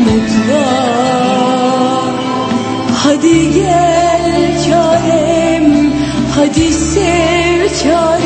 umutla Hadi gel karem, hadi sev karem